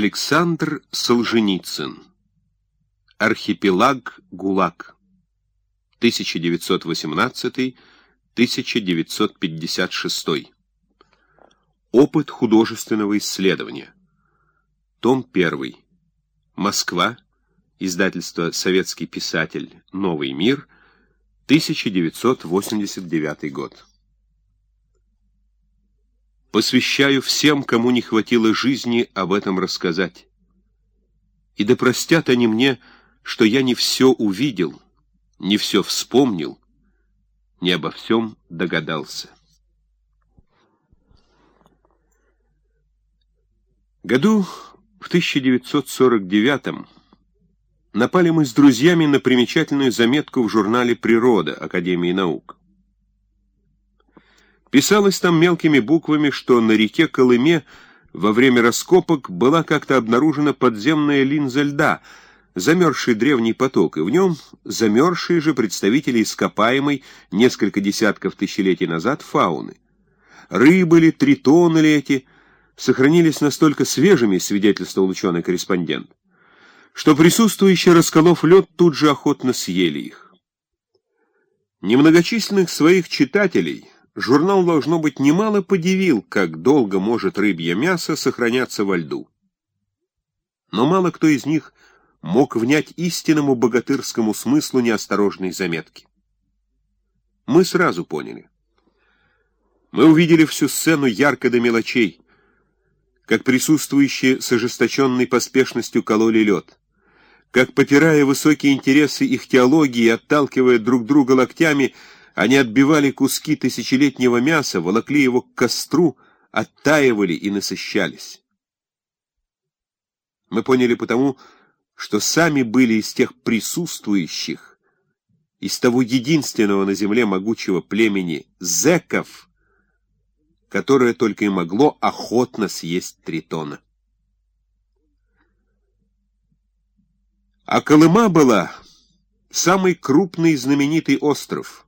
Александр Солженицын. Архипелаг ГУЛАГ. 1918-1956. Опыт художественного исследования. Том 1. Москва. Издательство «Советский писатель. Новый мир». 1989 год. Посвящаю всем, кому не хватило жизни об этом рассказать. И да простят они мне, что я не все увидел, не все вспомнил, не обо всем догадался. Году в 1949 напали мы с друзьями на примечательную заметку в журнале «Природа» Академии наук. Писалось там мелкими буквами, что на реке Колыме во время раскопок была как-то обнаружена подземная линза льда, замерзший древний поток, и в нем замерзшие же представители ископаемой несколько десятков тысячелетий назад фауны. Рыбы ли, тритоны ли эти, сохранились настолько свежими, свидетельствовал ученый-корреспондент, что присутствующие, расколов лед, тут же охотно съели их. Немногочисленных своих читателей — Журнал, должно быть, немало подивил, как долго может рыбье мясо сохраняться во льду. Но мало кто из них мог внять истинному богатырскому смыслу неосторожной заметки. Мы сразу поняли. Мы увидели всю сцену ярко до мелочей, как присутствующие с ожесточенной поспешностью кололи лед, как, попирая высокие интересы их теологии отталкивая друг друга локтями, они отбивали куски тысячелетнего мяса, волокли его к костру, оттаивали и насыщались. Мы поняли потому, что сами были из тех присутствующих, из того единственного на земле могучего племени зеков, которое только и могло охотно съесть тритона. А Колыма была самый крупный и знаменитый остров —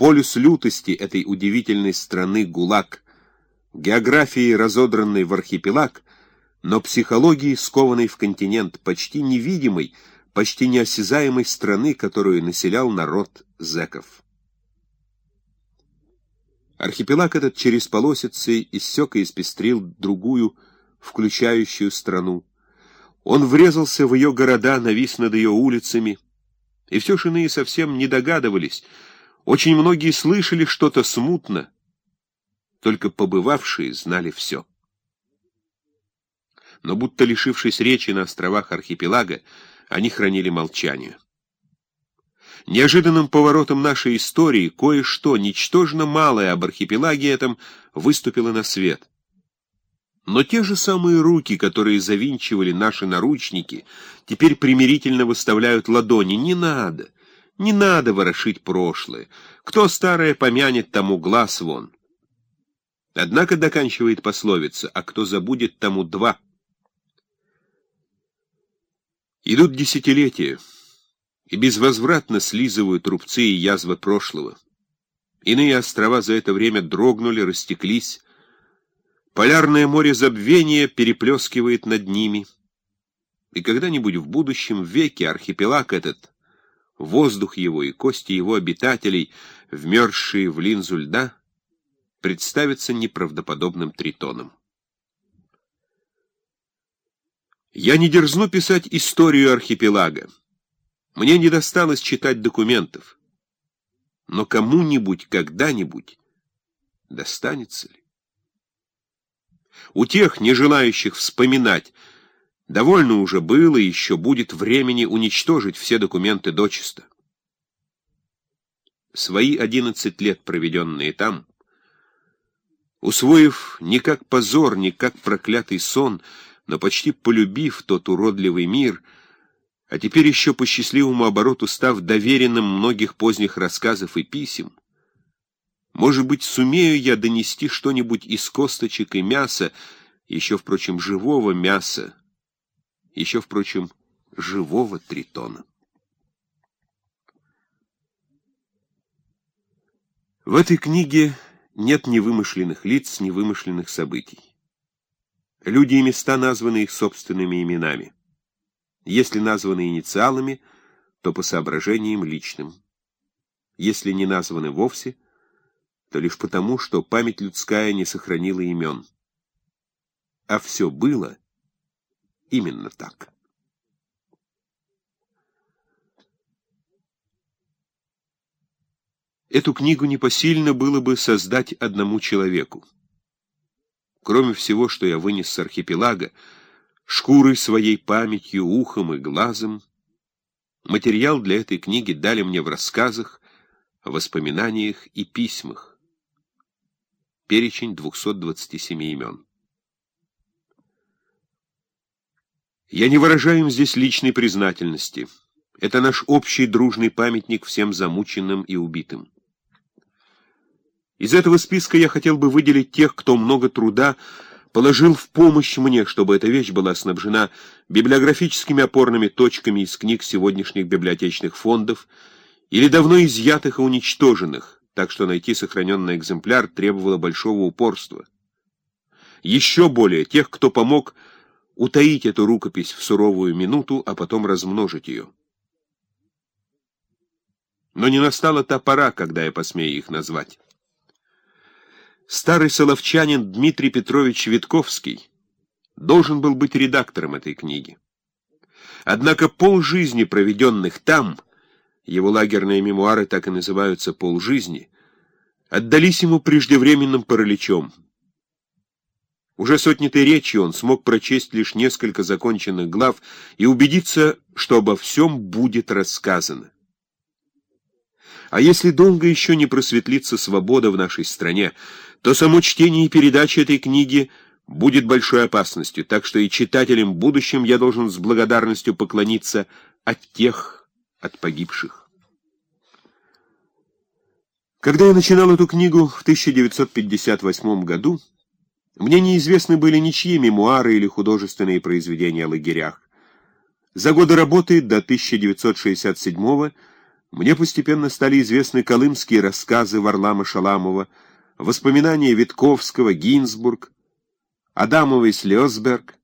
полюс лютости этой удивительной страны ГУЛАГ, географии, разодранной в архипелаг, но психологии, скованной в континент, почти невидимой, почти неосязаемой страны, которую населял народ зеков. Архипелаг этот через полосицы иссек и испестрил другую, включающую страну. Он врезался в ее города, навис над ее улицами, и все ж иные совсем не догадывались — очень многие слышали что-то смутно, только побывавшие знали все. Но будто лишившись речи на островах архипелага, они хранили молчание. Неожиданным поворотом нашей истории кое-что, ничтожно малое об архипелаге этом, выступило на свет. Но те же самые руки, которые завинчивали наши наручники, теперь примирительно выставляют ладони. Не надо. Не надо ворошить прошлое. Кто старое помянет, тому глаз вон. Однако доканчивает пословица, а кто забудет, тому два. Идут десятилетия, и безвозвратно слизывают рубцы и язвы прошлого. Иные острова за это время дрогнули, растеклись. Полярное море забвения переплескивает над ними. И когда-нибудь в будущем веке архипелаг этот воздух его и кости его обитателей, вмерзшие в линзу льда, представятся неправдоподобным тритоном. Я не дерзну писать историю архипелага. Мне не досталось читать документов. Но кому-нибудь, когда-нибудь достанется ли? У тех, не желающих вспоминать, Довольно уже было и еще будет времени уничтожить все документы дочисто. Свои одиннадцать лет, проведенные там, усвоив не как позор, не как проклятый сон, но почти полюбив тот уродливый мир, а теперь еще по счастливому обороту став доверенным многих поздних рассказов и писем, может быть, сумею я донести что-нибудь из косточек и мяса, еще, впрочем, живого мяса, еще, впрочем, живого тритона. В этой книге нет ни вымышленных лиц, ни вымышленных событий. Люди и места названы их собственными именами. Если названы инициалами, то по соображениям личным. Если не названы вовсе, то лишь потому, что память людская не сохранила имен. А все было именно так. Эту книгу непосильно было бы создать одному человеку. Кроме всего, что я вынес с архипелага, шкурой своей памятью, ухом и глазом, материал для этой книги дали мне в рассказах, воспоминаниях и письмах. Перечень 227 имен. Я не выражаю им здесь личной признательности. Это наш общий дружный памятник всем замученным и убитым. Из этого списка я хотел бы выделить тех, кто много труда положил в помощь мне, чтобы эта вещь была снабжена библиографическими опорными точками из книг сегодняшних библиотечных фондов или давно изъятых и уничтоженных, так что найти сохраненный экземпляр требовало большого упорства. Еще более тех, кто помог утаить эту рукопись в суровую минуту, а потом размножить ее. Но не настала та пора, когда я посмею их назвать. Старый соловчанин Дмитрий Петрович Витковский должен был быть редактором этой книги. Однако полжизни, проведенных там, его лагерные мемуары так и называются «полжизни», отдались ему преждевременным параличом. Уже сотнятой речью он смог прочесть лишь несколько законченных глав и убедиться, что обо всем будет рассказано. А если долго еще не просветлится свобода в нашей стране, то само чтение и передача этой книги будет большой опасностью, так что и читателям будущим я должен с благодарностью поклониться от тех, от погибших. Когда я начинал эту книгу в 1958 году, мне неизвестны были ничьи мемуары или художественные произведения о лагерях. За годы работы до 1967 года мне постепенно стали известны колымские рассказы Варлама Шаламова, воспоминания Витковского, Гинзбург, Адамова и Слезберг,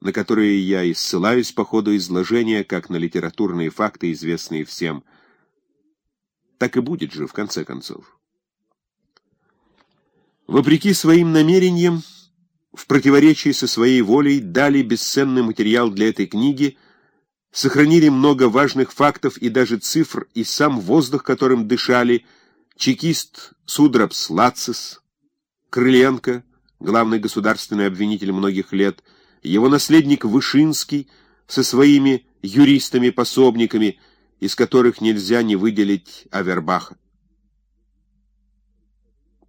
на которые я и ссылаюсь по ходу изложения, как на литературные факты, известные всем. Так и будет же, в конце концов. Вопреки своим намерениям, в противоречии со своей волей, дали бесценный материал для этой книги — сохранили много важных фактов и даже цифр, и сам воздух, которым дышали чекист Судрабс Лацис, Крыленко, главный государственный обвинитель многих лет, его наследник Вышинский со своими юристами-пособниками, из которых нельзя не выделить Авербаха.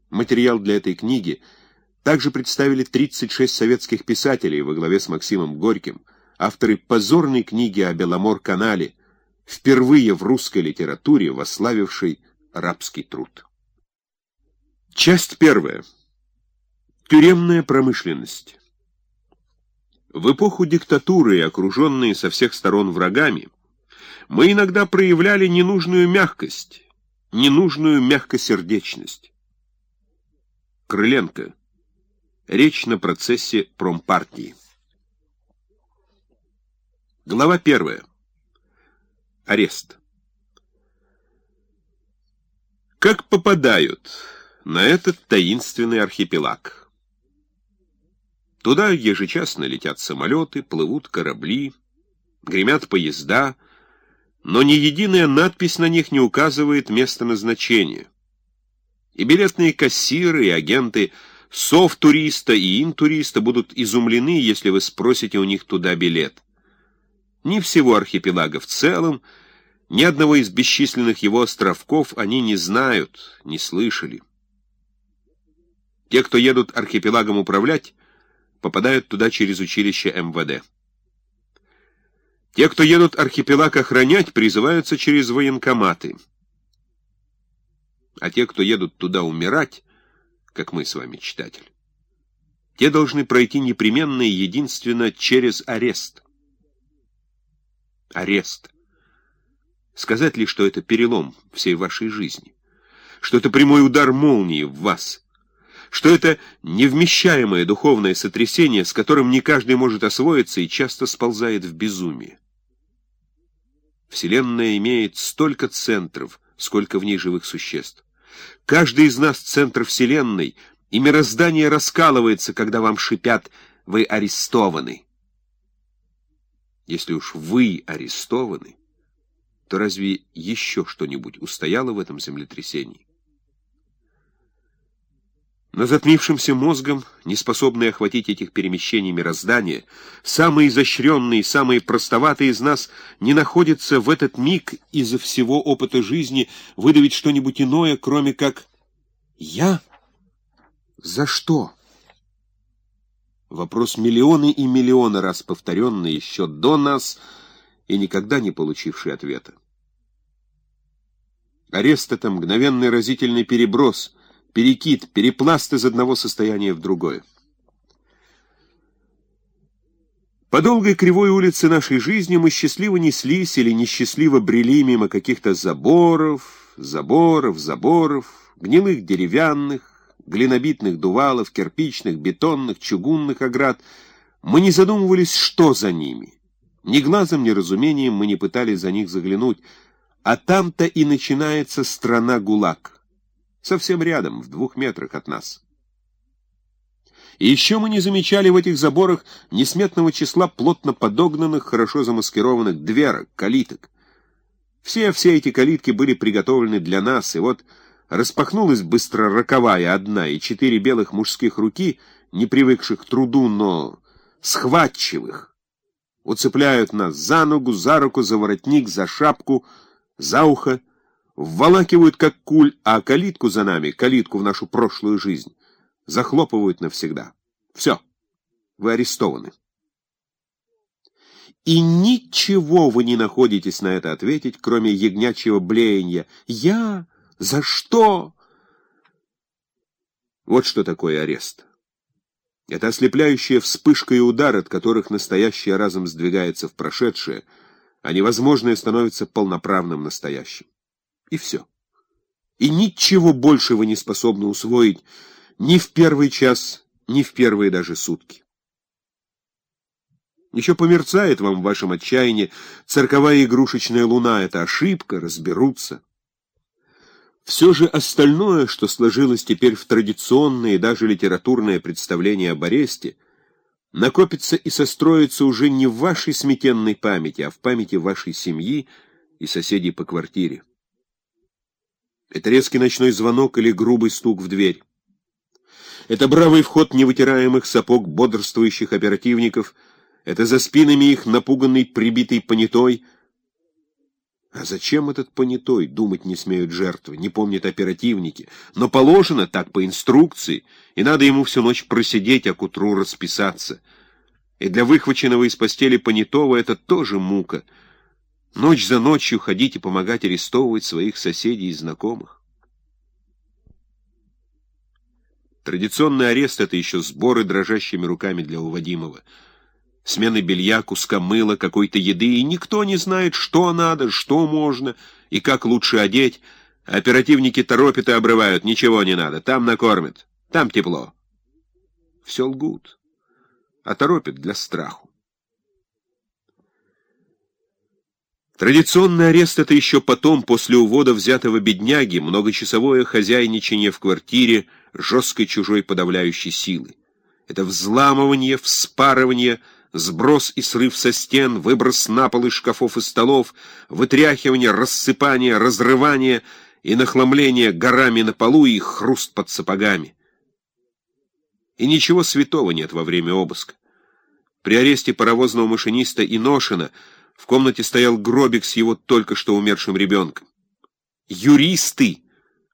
Материал для этой книги также представили 36 советских писателей во главе с Максимом Горьким, авторы позорной книги о Беломор-канале, впервые в русской литературе вославившей рабский труд. Часть первая. Тюремная промышленность. В эпоху диктатуры, окруженные со всех сторон врагами, мы иногда проявляли ненужную мягкость, ненужную мягкосердечность. Крыленко. Речь на процессе промпартии. Глава первая. Арест. Как попадают на этот таинственный архипелаг? Туда ежечасно летят самолеты, плывут корабли, гремят поезда, но ни единая надпись на них не указывает место назначения. И билетные кассиры, и агенты сов-туриста и ин-туриста будут изумлены, если вы спросите у них туда билет. Ни всего архипелага в целом, ни одного из бесчисленных его островков они не знают, не слышали. Те, кто едут архипелагом управлять, попадают туда через училище МВД. Те, кто едут архипелаг охранять, призываются через военкоматы. А те, кто едут туда умирать, как мы с вами, читатель, те должны пройти непременно и единственно через арест арест. Сказать ли, что это перелом всей вашей жизни? Что это прямой удар молнии в вас? что это невмещаемое духовное сотрясение, с которым не каждый может освоиться и часто сползает в безумие. Вселенная имеет столько центров, сколько в ней живых существ. Каждый из нас — центр Вселенной, и мироздание раскалывается, когда вам шипят «вы арестованы». Если уж вы арестованы, то разве еще что-нибудь устояло в этом землетрясении? Но затмившимся мозгом, неспособный охватить этих перемещений мироздания, самые изощренные, самые простоватые из нас не находятся в этот миг из-за всего опыта жизни выдавить что-нибудь иное, кроме как «Я? За что?» Вопрос миллионы и миллионы раз повторенный еще до нас и никогда не получивший ответа. Арест — это мгновенный разительный переброс — перекид, перепласт из одного состояния в другое. По долгой кривой улице нашей жизни мы счастливо неслись или несчастливо брели мимо каких-то заборов, заборов, заборов, гнилых деревянных, глинобитных дувалов, кирпичных, бетонных, чугунных оград. Мы не задумывались, что за ними. Ни глазом, ни разумением мы не пытались за них заглянуть, а там-то и начинается страна ГУЛАГ совсем рядом, в двух метрах от нас. И еще мы не замечали в этих заборах несметного числа плотно подогнанных, хорошо замаскированных дверок, калиток. Все, все эти калитки были приготовлены для нас, и вот распахнулась быстро роковая одна, и четыре белых мужских руки, не привыкших к труду, но схватчивых, уцепляют нас за ногу, за руку, за воротник, за шапку, за ухо, вволакивают как куль, а калитку за нами, калитку в нашу прошлую жизнь, захлопывают навсегда. Все, вы арестованы. И ничего вы не находитесь на это ответить, кроме ягнячьего блеяния. «Я? За что?» Вот что такое арест. Это ослепляющая вспышка и удар, от которых настоящее разом сдвигается в прошедшее, а невозможное становится полноправным настоящим. И все. И ничего больше вы не способны усвоить ни в первый час, ни в первые даже сутки. Еще померцает вам в вашем отчаянии цирковая игрушечная луна. Это ошибка, разберутся. Все же остальное, что сложилось теперь в традиционное и даже литературное представление об аресте, накопится и состроится уже не в вашей сметенной памяти, а в памяти вашей семьи и соседей по квартире. Это резкий ночной звонок или грубый стук в дверь. Это бравый вход невытираемых сапог бодрствующих оперативников. Это за спинами их напуганный прибитый понятой. А зачем этот понятой, думать не смеют жертвы, не помнят оперативники. Но положено так по инструкции, и надо ему всю ночь просидеть, а к утру расписаться. И для выхваченного из постели понятого это тоже мука — Ночь за ночью ходить и помогать арестовывать своих соседей и знакомых. Традиционный арест — это еще сборы дрожащими руками для уводимого. Смены белья, куска мыла, какой-то еды, и никто не знает, что надо, что можно и как лучше одеть. Оперативники торопят и обрывают, ничего не надо, там накормят, там тепло. Все лгут, а торопят для страху. Традиционный арест — это еще потом, после увода взятого бедняги, многочасовое хозяйничание в квартире жесткой чужой подавляющей силы. Это взламывание, вспарывание, сброс и срыв со стен, выброс на пол из шкафов и столов, вытряхивание, рассыпание, разрывание и нахламление горами на полу и хруст под сапогами. И ничего святого нет во время обыска. При аресте паровозного машиниста Иношина — в комнате стоял гробик с его только что умершим ребенком. Юристы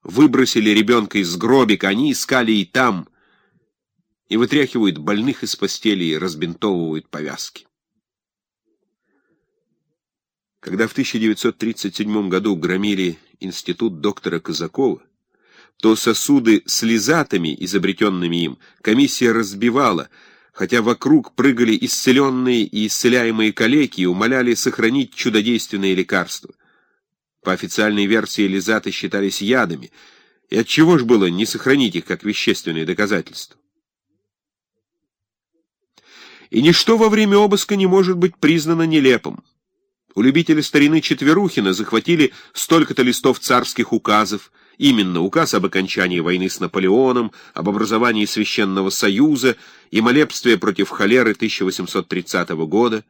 выбросили ребенка из гробика, они искали и там, и вытряхивают больных из постели и разбинтовывают повязки. Когда в 1937 году громили институт доктора Казакова, то сосуды с лизатами, изобретенными им, комиссия разбивала, хотя вокруг прыгали исцеленные и исцеляемые калеки и умоляли сохранить чудодейственные лекарства. По официальной версии лизаты считались ядами, И отчего ж было не сохранить их как вещественные доказательства? И ничто во время обыска не может быть признано нелепым. У любителя старины Четверухина захватили столько-то листов царских указов, именно указ об окончании войны с Наполеоном, об образовании Священного Союза и молебствие против холеры 1830 года.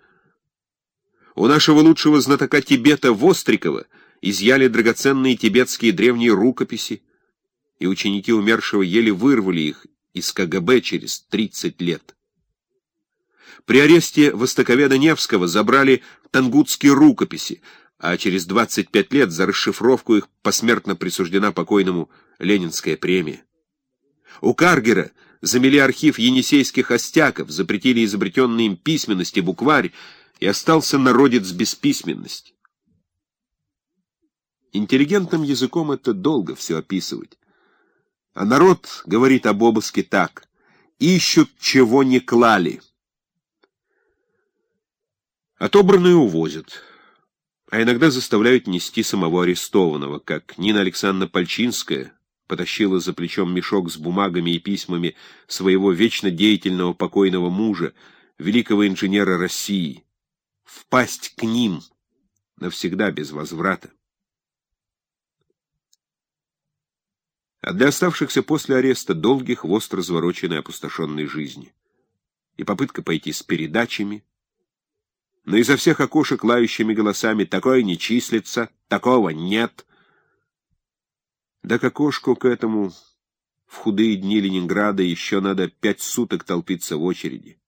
У нашего лучшего знатока Тибета Вострикова изъяли драгоценные тибетские древние рукописи, и ученики умершего еле вырвали их из КГБ через 30 лет. При аресте востоковеда Невского забрали тангутские рукописи, а через 25 лет за расшифровку их посмертно присуждена покойному Ленинская премия. У Каргера замели архив енисейских остяков, запретили изобретенные им письменности, букварь, и остался народец без письменности. Интеллигентным языком это долго все описывать. А народ говорит об обыске так. Ищут, чего не клали. Отобранные увозят, а иногда заставляют нести самого арестованного, как Нина Александровна Пальчинская потащила за плечом мешок с бумагами и письмами своего вечно деятельного покойного мужа, великого инженера России. Впасть к ним навсегда без возврата. А для оставшихся после ареста долгих хвост развороченной опустошенной жизни. И попытка пойти с передачами — но изо всех окошек лающими голосами «такое не числится», «такого нет». Да к окошку к этому в худые дни Ленинграда еще надо пять суток толпиться в очереди.